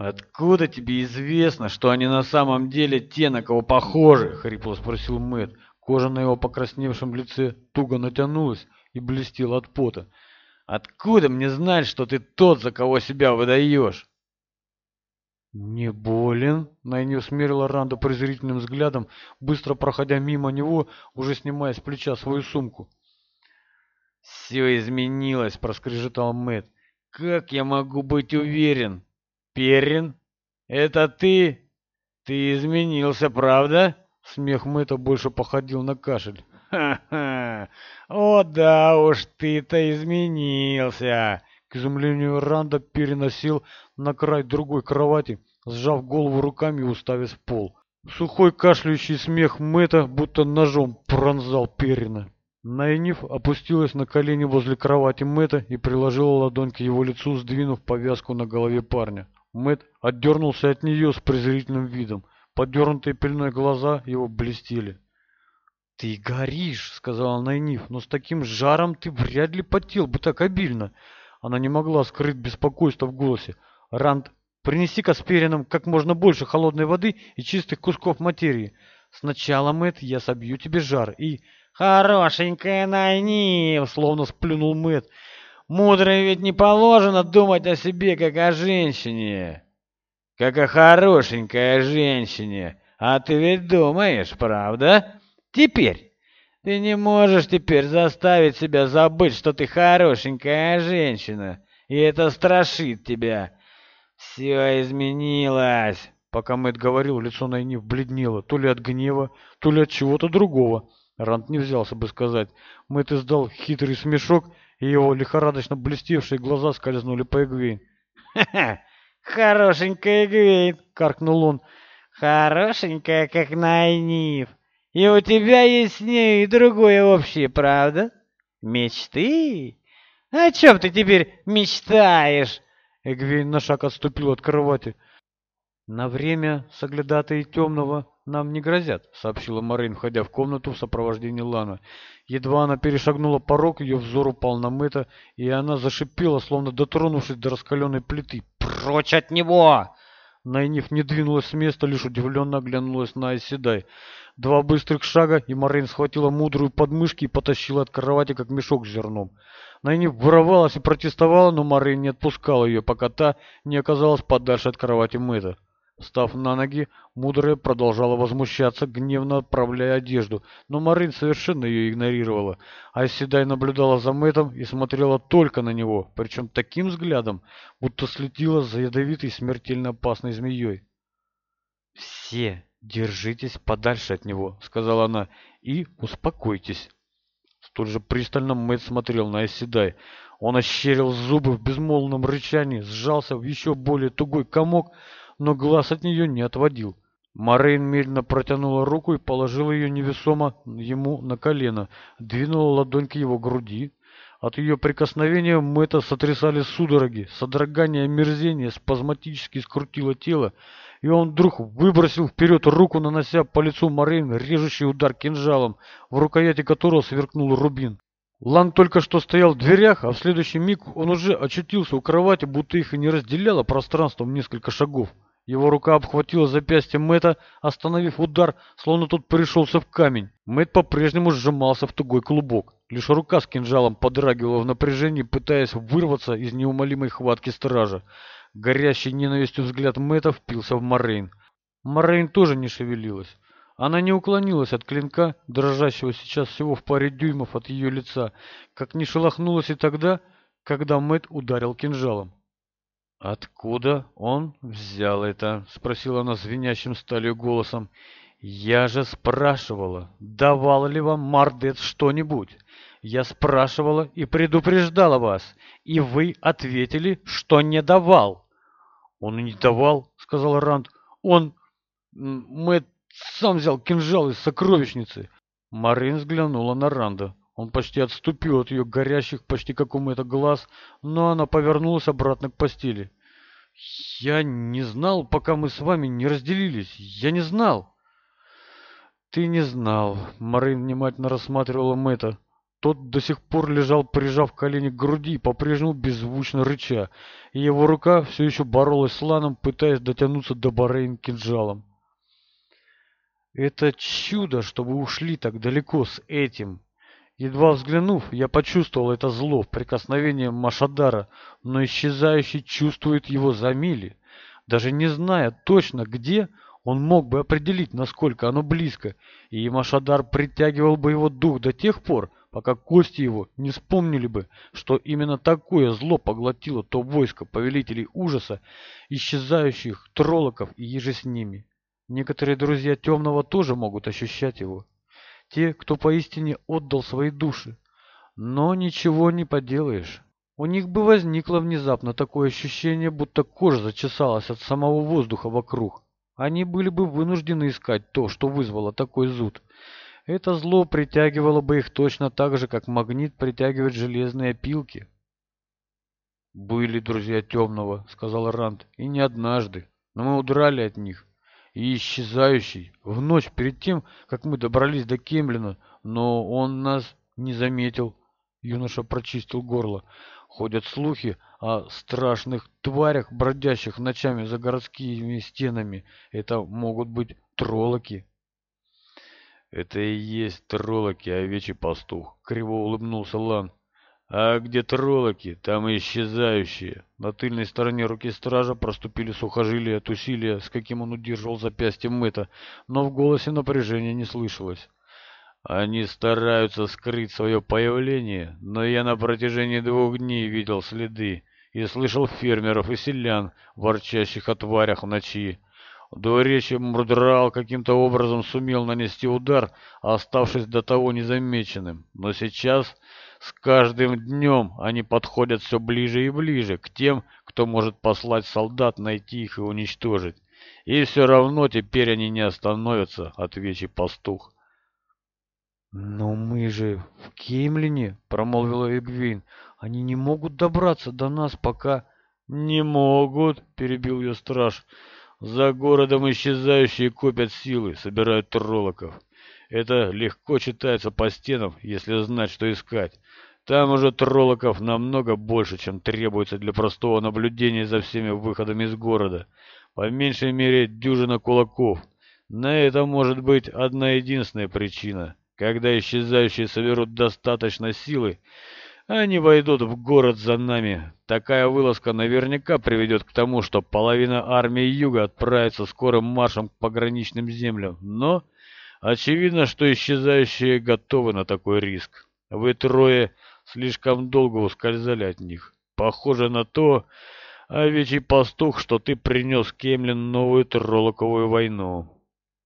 «Откуда тебе известно, что они на самом деле те, на кого похожи?» — хрипло спросил Мэтт. Кожа на его покрасневшем лице туго натянулась и блестела от пота. «Откуда мне знать, что ты тот, за кого себя выдаешь?» «Не болен?» — Найни усмирила Ранда презрительным взглядом, быстро проходя мимо него, уже снимая с плеча свою сумку. «Все изменилось!» — проскрежетал Мэтт. «Как я могу быть уверен?» «Перин, это ты? Ты изменился, правда?» Смех Мэтта больше походил на кашель. «Ха-ха! О да уж, ты-то изменился!» К изумлению Ранда переносил на край другой кровати, сжав голову руками и уставив в пол. Сухой кашляющий смех Мэтта будто ножом пронзал Перина. Найниф опустилась на колени возле кровати Мэтта и приложила ладонь к его лицу, сдвинув повязку на голове парня. Мэт отдернулся от нее с презрительным видом. Подернутые пеленой глаза его блестели. «Ты горишь!» — сказала Найниф. «Но с таким жаром ты вряд ли потел бы так обильно!» Она не могла скрыть беспокойство в голосе. «Ранд, принеси Касперинам как можно больше холодной воды и чистых кусков материи. Сначала, Мэт, я собью тебе жар и...» «Хорошенькая Найниф!» — словно сплюнул Мэтт. Мудрым ведь не положено думать о себе, как о женщине, как о хорошенькой женщине. А ты ведь думаешь, правда? Теперь ты не можешь теперь заставить себя забыть, что ты хорошенькая женщина, и это страшит тебя. Все изменилось. Пока Мэтт говорил, лицо Найниф бледнело, то ли от гнева, то ли от чего-то другого. Рант не взялся бы сказать. Мэтт издал хитрый смешок его лихорадочно блестевшие глаза скользнули по Игвейн. «Ха-ха! Хорошенькая Игвейн!» — каркнул он. «Хорошенькая, как Найниф! И у тебя есть с ней и другое общее, правда? Мечты? О чем ты теперь мечтаешь?» Эгвейн на шаг отступил от кровати. На время соглядатые темного нам не грозят», — сообщила Марин, входя в комнату в сопровождении Лана. Едва она перешагнула порог, ее взор упал на Мэтта, и она зашипела, словно дотронувшись до раскаленной плиты. «Прочь от него!» Найниф не двинулась с места, лишь удивленно оглянулась на Айседай. Два быстрых шага, и Марин схватила мудрую подмышки и потащила от кровати, как мешок с зерном. Найниф воровалась и протестовала, но Марин не отпускала ее, пока та не оказалась подальше от кровати Мэтта. Встав на ноги, мудрая продолжала возмущаться, гневно отправляя одежду, но Марин совершенно ее игнорировала. Айседай наблюдала за Мэттом и смотрела только на него, причем таким взглядом, будто следила за ядовитой смертельно опасной змеей. «Все держитесь подальше от него», — сказала она, — «и успокойтесь». Столь же пристально Мэтт смотрел на Айседай. Он ощерил зубы в безмолвном рычании, сжался в еще более тугой комок, но глаз от нее не отводил. Морейн медленно протянула руку и положила ее невесомо ему на колено, двинула ладонь к его груди. От ее прикосновения Мэтта сотрясали судороги, содрогание мерзения спазматически скрутило тело, и он вдруг выбросил вперед руку, нанося по лицу Морейн режущий удар кинжалом, в рукояти которого сверкнул рубин. Лан только что стоял в дверях, а в следующий миг он уже очутился у кровати, будто их и не разделяло пространством несколько шагов. Его рука обхватила запястье Мэтта, остановив удар, словно тот пришелся в камень. Мэтт по-прежнему сжимался в тугой клубок. Лишь рука с кинжалом подрагивала в напряжении, пытаясь вырваться из неумолимой хватки стража. Горящий ненавистью взгляд Мэтта впился в Морейн. Морейн тоже не шевелилась. Она не уклонилась от клинка, дрожащего сейчас всего в паре дюймов от ее лица, как не шелохнулась и тогда, когда Мэтт ударил кинжалом. «Откуда он взял это?» — спросила она звенящим сталью голосом. «Я же спрашивала, давал ли вам Мардет что-нибудь. Я спрашивала и предупреждала вас, и вы ответили, что не давал». «Он и не давал», — сказал Ранд. «Он... Мэтт сам взял кинжал из сокровищницы». Марин взглянула на Ранда. Он почти отступил от ее горящих почти как у это глаз, но она повернулась обратно к постели. «Я не знал, пока мы с вами не разделились. Я не знал». «Ты не знал», — Марин внимательно рассматривала Мэтта. Тот до сих пор лежал, прижав колени к груди, по-прежнему беззвучно рыча, и его рука все еще боролась с Ланом, пытаясь дотянуться до Барейн кинжалом. «Это чудо, что вы ушли так далеко с этим!» Едва взглянув, я почувствовал это зло в прикосновении Машадара, но исчезающий чувствует его за мили. Даже не зная точно где, он мог бы определить, насколько оно близко, и Машадар притягивал бы его дух до тех пор, пока кости его не вспомнили бы, что именно такое зло поглотило то войско повелителей ужаса, исчезающих троллоков и еже с ними. Некоторые друзья темного тоже могут ощущать его те, кто поистине отдал свои души. Но ничего не поделаешь. У них бы возникло внезапно такое ощущение, будто кожа зачесалась от самого воздуха вокруг. Они были бы вынуждены искать то, что вызвало такой зуд. Это зло притягивало бы их точно так же, как магнит притягивает железные опилки. «Были друзья Темного», — сказал Ранд, — «и не однажды, но мы удрали от них и исчезающий в ночь перед тем, как мы добрались до Кемлина, но он нас не заметил. Юноша прочистил горло. Ходят слухи о страшных тварях, бродящих ночами за городскими стенами. Это могут быть троллоки. Это и есть троллоки, овечий пастух, криво улыбнулся Лан. А где троллоки, там и исчезающие. На тыльной стороне руки стража проступили сухожилия от усилия, с каким он удерживал запястье мыта, но в голосе напряжения не слышалось. Они стараются скрыть свое появление, но я на протяжении двух дней видел следы и слышал фермеров и селян, ворчащих о тварях в ночи. Дуаречи мурдрал каким-то образом сумел нанести удар, оставшись до того незамеченным. Но сейчас с каждым днем они подходят все ближе и ближе к тем, кто может послать солдат найти их и уничтожить. И все равно теперь они не остановятся, — отвечи пастух. «Но мы же в Кеймлине», — промолвила Эгвин. «Они не могут добраться до нас, пока...» «Не могут», — перебил ее страж. «Страж». За городом исчезающие копят силы, собирают троллоков. Это легко читается по стенам, если знать, что искать. Там уже троллоков намного больше, чем требуется для простого наблюдения за всеми выходами из города. По меньшей мере дюжина кулаков. На это может быть одна единственная причина. Когда исчезающие соберут достаточно силы, они войдут в город за нами. Такая вылазка наверняка приведет к тому, что половина армии Юга отправится скорым маршем к пограничным землям. Но очевидно, что исчезающие готовы на такой риск. Вы трое слишком долго ускользали от них. Похоже на то, овечий пастух, что ты принес Кемлин новую троллоковую войну.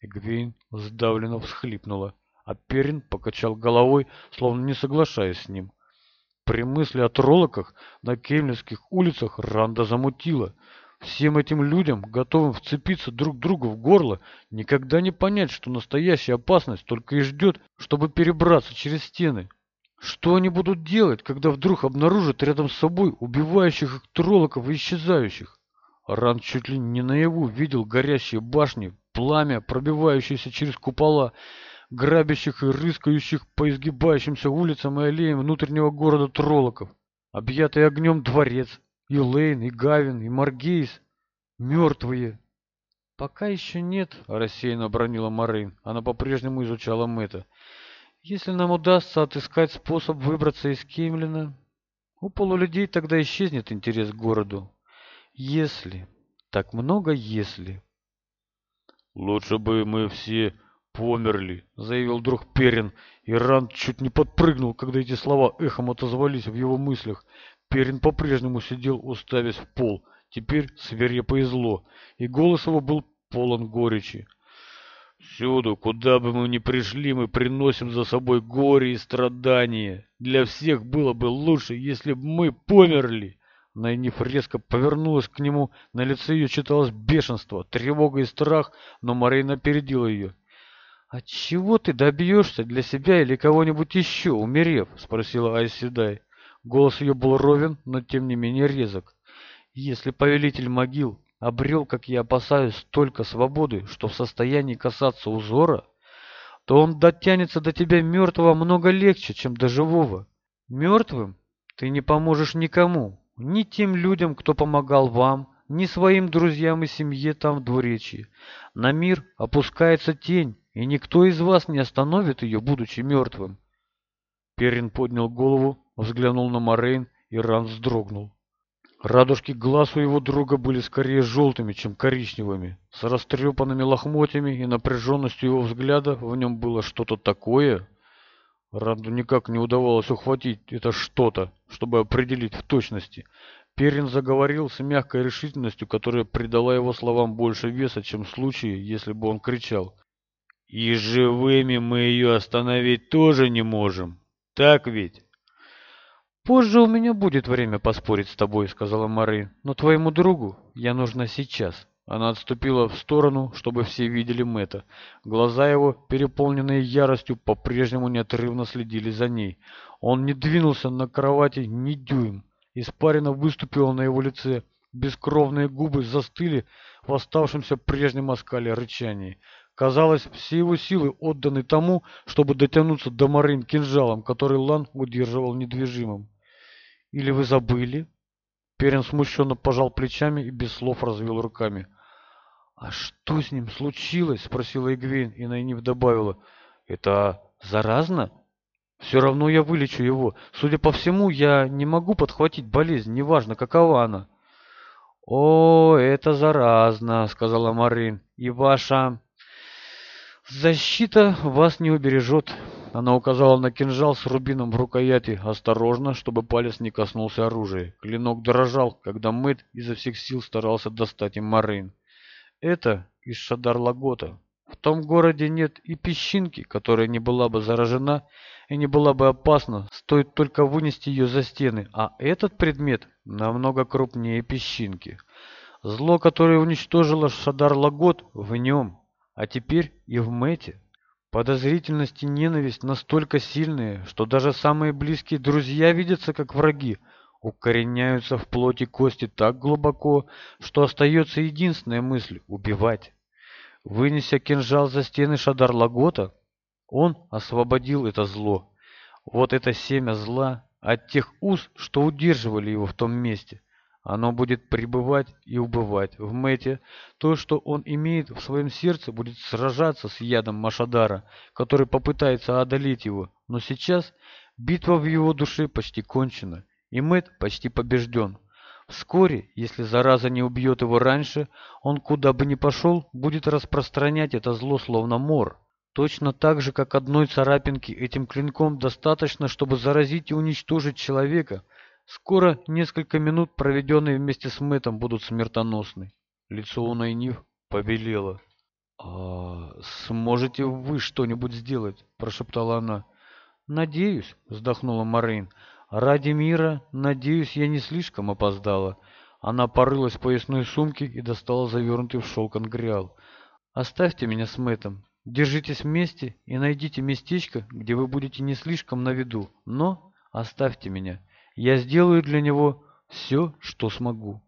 Гвин сдавленно всхлипнула, а Перин покачал головой, словно не соглашаясь с ним. При мысли о троллоках на кельнских улицах Ранда замутила. Всем этим людям, готовым вцепиться друг другу в горло, никогда не понять, что настоящая опасность только и ждет, чтобы перебраться через стены. Что они будут делать, когда вдруг обнаружат рядом с собой убивающих их троллоков и исчезающих? Ран чуть ли не наяву видел горящие башни, пламя, пробивающееся через купола, грабящих и рыскающих по изгибающимся улицам и аллеям внутреннего города Троллоков, объятый огнем дворец, и Лейн, и Гавин, и Маргейс, мертвые. «Пока еще нет», — рассеянно бронила Марин. Она по-прежнему изучала Мэтта. «Если нам удастся отыскать способ выбраться из Кеймлина, у полулюдей тогда исчезнет интерес к городу. Если. Так много если». «Лучше бы мы все померли», — заявил друг Перин. Иран чуть не подпрыгнул, когда эти слова эхом отозвались в его мыслях. Перин по-прежнему сидел, уставясь в пол. Теперь свирепо и и голос его был полон горечи. «Всюду, куда бы мы ни пришли, мы приносим за собой горе и страдания. Для всех было бы лучше, если бы мы померли». Найниф резко повернулась к нему, на лице ее читалось бешенство, тревога и страх, но Марина опередила ее от чего ты добьешься для себя или кого-нибудь еще, умерев?» — спросила Айседай. Голос ее был ровен, но тем не менее резок. «Если повелитель могил обрел, как я опасаюсь, только свободы, что в состоянии касаться узора, то он дотянется до тебя мертвого много легче, чем до живого. Мертвым ты не поможешь никому, ни тем людям, кто помогал вам, ни своим друзьям и семье там в двуречье. На мир опускается тень, и никто из вас не остановит ее, будучи мертвым. Перин поднял голову, взглянул на Морейн, и Ран вздрогнул. Радужки глаз у его друга были скорее желтыми, чем коричневыми, с растрепанными лохмотьями и напряженностью его взгляда в нем было что-то такое. Ранду никак не удавалось ухватить это что-то, чтобы определить в точности. Перин заговорил с мягкой решительностью, которая придала его словам больше веса, чем в случае, если бы он кричал. И живыми мы ее остановить тоже не можем. Так ведь? Позже у меня будет время поспорить с тобой, сказала Мары. Но твоему другу я нужна сейчас. Она отступила в сторону, чтобы все видели Мэтта. Глаза его, переполненные яростью, по-прежнему неотрывно следили за ней. Он не двинулся на кровати ни дюйм. Испарина выступила на его лице. Бескровные губы застыли в оставшемся прежнем оскале рычании казалось, все его силы отданы тому, чтобы дотянуться до Марин кинжалом, который Лан удерживал недвижимым. «Или вы забыли?» Перин смущенно пожал плечами и без слов развел руками. «А что с ним случилось?» — спросила Игвейн, и Найниф добавила. «Это заразно?» «Все равно я вылечу его. Судя по всему, я не могу подхватить болезнь, неважно, какова она». «О, это заразно», — сказала Марин. «И ваша защита вас не убережет. Она указала на кинжал с рубином в рукояти, осторожно, чтобы палец не коснулся оружия. Клинок дрожал, когда Мэт изо всех сил старался достать им Марин. Это из Шадар-Лагота. В том городе нет и песчинки, которая не была бы заражена и не была бы опасна, стоит только вынести ее за стены, а этот предмет намного крупнее песчинки. Зло, которое уничтожило Шадар-Лагот, в нем. А теперь и в Мэте. Подозрительность и ненависть настолько сильные, что даже самые близкие друзья видятся как враги, укореняются в плоти кости так глубоко, что остается единственная мысль — убивать. Вынеся кинжал за стены Шадар Лагота, он освободил это зло. Вот это семя зла от тех уз, что удерживали его в том месте. Оно будет пребывать и убывать в Мэте. То, что он имеет в своем сердце, будет сражаться с ядом Машадара, который попытается одолеть его. Но сейчас битва в его душе почти кончена, и Мэт почти побежден. Вскоре, если зараза не убьет его раньше, он куда бы ни пошел, будет распространять это зло словно мор. Точно так же, как одной царапинки этим клинком достаточно, чтобы заразить и уничтожить человека – Скоро несколько минут, проведенные вместе с Мэттом, будут смертоносны. Лицо у Найниф побелело. «А сможете вы что-нибудь сделать?» – прошептала она. «Надеюсь», – вздохнула Морейн. «Ради мира, надеюсь, я не слишком опоздала». Она порылась в поясной сумке и достала завернутый в шелк ангриал. «Оставьте меня с Мэттом. Держитесь вместе и найдите местечко, где вы будете не слишком на виду, но оставьте меня» я сделаю для него все что смогу.